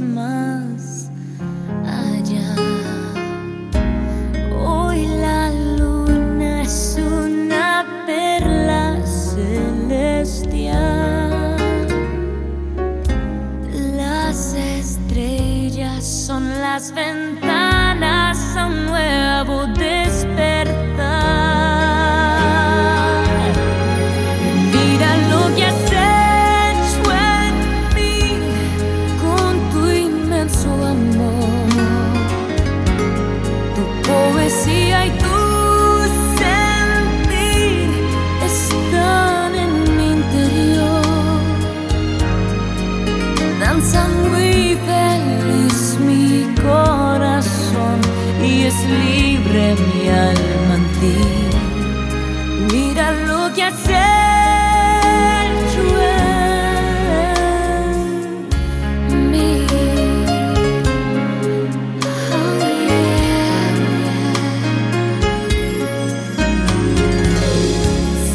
más allá. Hoy la luna es una perla celestial. Las estrellas son las ventanas a un nuevo día. Mira lo que has hecho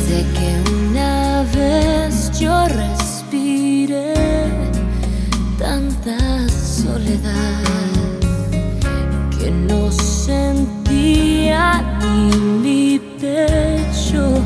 Sé que una vez yo respiré tanta soledad que no sentía ni mi pecho.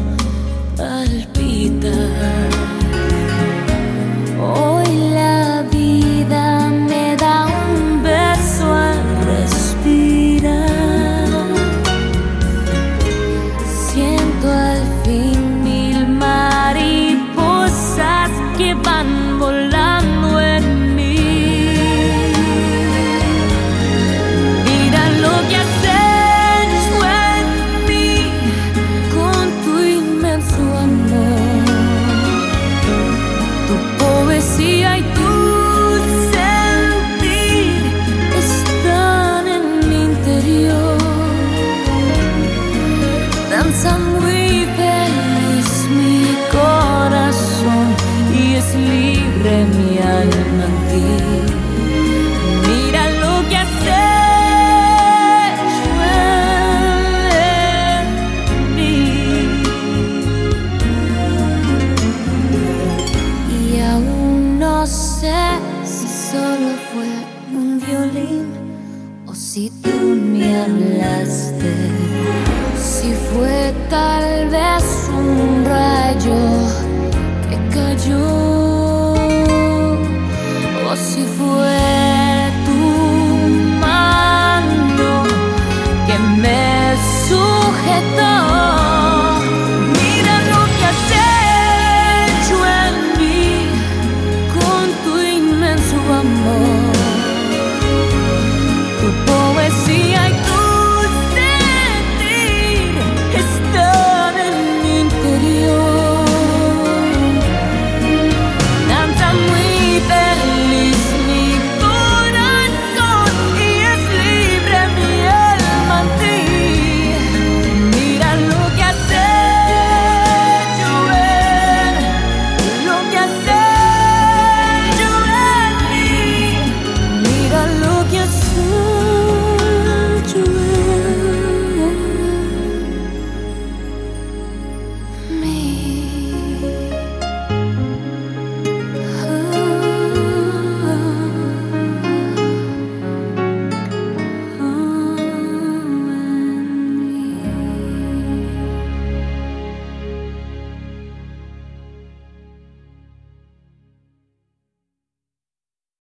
Si tú me hablaste, si fue tal vez un rayo que cayó, o si fue tu mano que me sujetó.